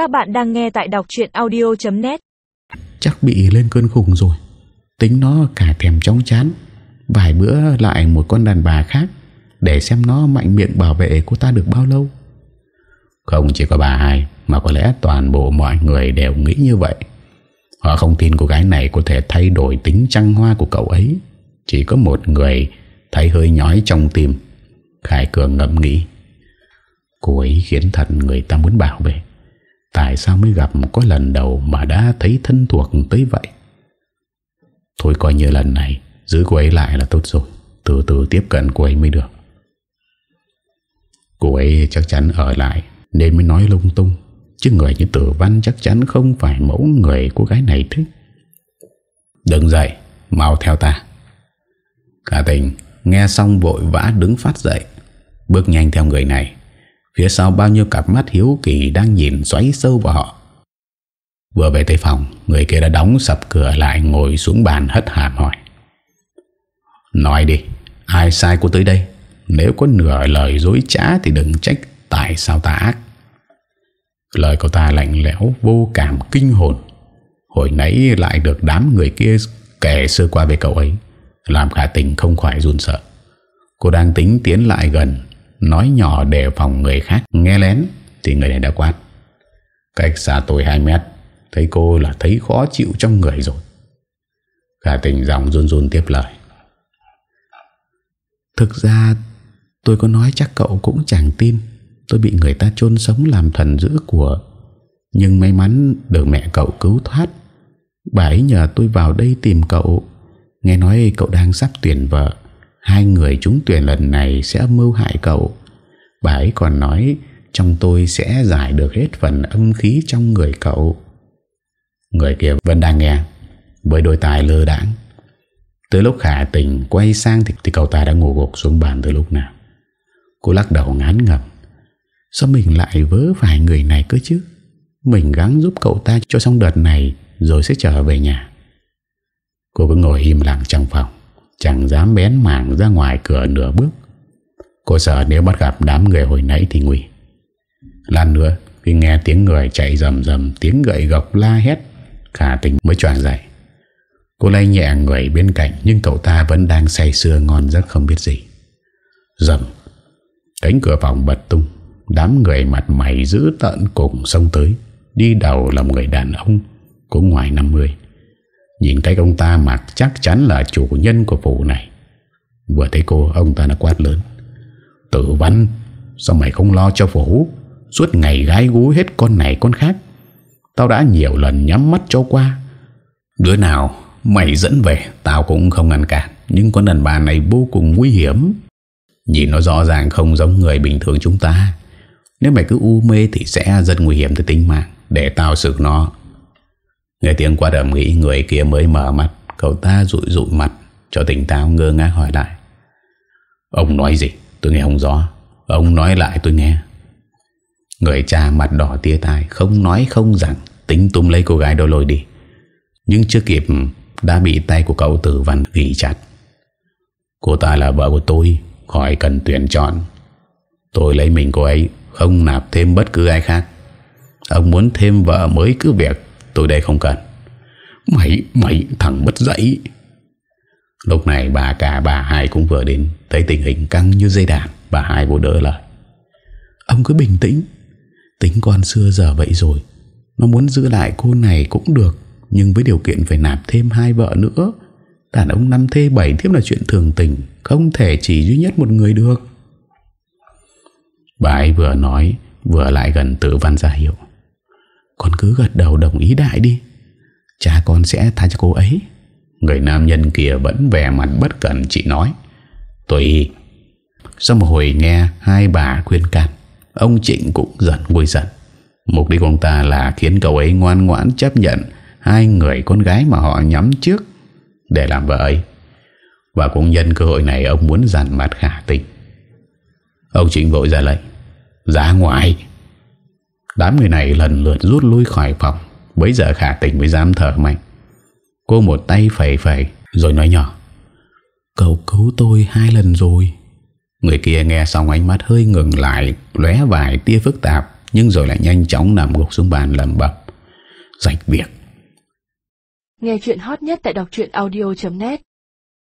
Các bạn đang nghe tại đọc chuyện audio.net Chắc bị lên cơn khủng rồi. Tính nó cả thèm chóng chán. Vài bữa lại một con đàn bà khác, Để xem nó mạnh miệng bảo vệ cô ta được bao lâu. Không chỉ có bà hai, Mà có lẽ toàn bộ mọi người đều nghĩ như vậy. Họ không tin cô gái này có thể thay đổi tính trăng hoa của cậu ấy. Chỉ có một người thấy hơi nhói trong tim. Khải Cường ngẫm nghĩ, Cô ấy khiến thật người ta muốn bảo vệ. Tại sao mới gặp có lần đầu Mà đã thấy thân thuộc tới vậy? Thôi coi như lần này, Giữ cô ấy lại là tốt rồi. Từ từ tiếp cận cô ấy mới được. Cô ấy chắc chắn ở lại, Nên mới nói lung tung. Chứ người như tử văn chắc chắn không phải mẫu người cô gái này thích Đừng dậy, Mau theo ta. Cả tình, Nghe xong vội vã đứng phát dậy. Bước nhanh theo người này. Phía sau bao nhiêu cặp mắt hiếu kỳ Đang nhìn xoáy sâu vào họ. Vừa về tới phòng, Người kia đã đóng sập cửa lại Ngồi xuống bàn hất hàm hỏi. Nói đi, Ai sai cô tới đây? Nếu có nửa lời dối trá Thì đừng trách tại sao ta ác. Lời của ta lạnh lẽo, Vô cảm, kinh hồn. Hồi nãy lại được đám người kia Kể sơ qua về cậu ấy, Làm khả tình không khỏi run sợ. Cô đang tính tiến lại gần Nói nhỏ để phòng người khác. Nghe lén Thì người này đã quát. Cách xa tôi 2 mét, Thấy cô là thấy khó chịu trong người rồi. Khả tình giọng run run tiếp lời. Thực ra, tôi có nói chắc cậu cũng chẳng tin. Tôi bị người ta chôn sống làm thần giữ của. Nhưng may mắn được mẹ cậu cứu thoát. Bà ấy nhờ tôi vào đây tìm cậu. Nghe nói cậu đang sắp tuyển vợ. Hai người trúng tuyển lần này sẽ mưu hại cậu. Bà ấy còn nói Trong tôi sẽ giải được hết phần âm khí trong người cậu. Người kia vẫn đang nghe Với đôi tài lơ đãng. Từ lúc khả tình quay sang thì, thì cậu ta đã ngủ gục xuống bàn từ lúc nào. Cô lắc đầu ngán ngầm Sao mình lại vớ phải người này cơ chứ? Mình gắng giúp cậu ta cho xong đợt này Rồi sẽ trở về nhà. Cô cứ ngồi im lặng trong phòng. Chẳng dám bén mảng ra ngoài cửa nửa bước. Cô sợ nếu bắt gặp đám người hồi nãy thì nguy. Lần nữa, Khi nghe tiếng người chạy rầm rầm, Tiếng gậy gọc la hét, Khả tình mới tròn dậy. Cô lay nhẹ người bên cạnh, Nhưng cậu ta vẫn đang say sưa ngon giấc không biết gì. Rầm, Cánh cửa phòng bật tung. Đám người mặt mày giữ tận cùng xông tới. Đi đầu là một người đàn ông, Cũng ngoài 50 Nhìn cách ông ta mặc chắc chắn là chủ nhân của phủ này. Vừa thấy cô, Ông ta đã quát lớn. Tử văn, Sao mày không lo cho phủ Suốt ngày gái gú hết con này con khác. Tao đã nhiều lần nhắm mắt cho qua. Đứa nào Mày dẫn về, Tao cũng không ngăn cản. Nhưng con đàn bà này vô cùng nguy hiểm. Nhìn nó rõ ràng không giống người bình thường chúng ta. Nếu mày cứ u mê Thì sẽ rất nguy hiểm tới tính mạng. Để tao xử nó Nghe tiếng qua ẩm nghĩ người kia mới mở mặt Cậu ta rụi rụi mặt, Cho tỉnh táo ngơ ngác hỏi lại. Ông nói gì? Tôi nghe không rõ. Ông nói lại tôi nghe. Người cha mặt đỏ tia tai, Không nói không rằng, Tính tung lấy cô gái đôi lôi đi. Nhưng chưa kịp, đã bị tay của cậu tử văn ghi chặt. Cô ta là vợ của tôi, Khỏi cần tuyển chọn. Tôi lấy mình cô ấy, Không nạp thêm bất cứ ai khác. Ông muốn thêm vợ mới cứ việc. Tôi đây không cần. Mày, mày thằng mất dậy Lúc này bà cả bà hai cũng vừa đến Thấy tình hình căng như dây đàn Bà hai vô đỡ lời. Ông cứ bình tĩnh. Tính con xưa giờ vậy rồi Nó muốn giữ lại cô này cũng được Nhưng với điều kiện phải nạp thêm hai vợ nữa. Đàn ông năm thê bảy thiếp là chuyện thường tình Không thể chỉ duy nhất một người được. Bà ấy vừa nói Vừa lại gần tự văn ra hiệu. Con cứ gật đầu đồng ý đại đi. Cha con sẽ tha cho cô ấy. Người nam nhân kia vẫn vẻ mặt bất cẩn, chị nói. Tùy Sau một hồi nghe hai bà khuyên can, Ông Trịnh cũng giận nguôi giận. Mục đích của ông ta là khiến cậu ấy ngoan ngoãn chấp nhận Hai người con gái mà họ nhắm trước Để làm vợ ấy. Và cũng nhân cơ hội này, ông muốn giàn mặt khả tình. Ông Trịnh vội ra lệnh, Ra ngoài. Đám người này lần lượt rút lui khỏi phòng Bây giờ khả tình mới dám thở mạnh. Cô một tay phẩy phẩy, Rồi nói nhỏ, Cậu cứu tôi hai lần rồi. Người kia nghe xong ánh mắt hơi ngừng lại, lóe vài tia phức tạp, Nhưng rồi lại nhanh chóng nằm gục xuống bàn lầm bập Rạch việc. Nghe chuyện hot nhất tại đọc audio.net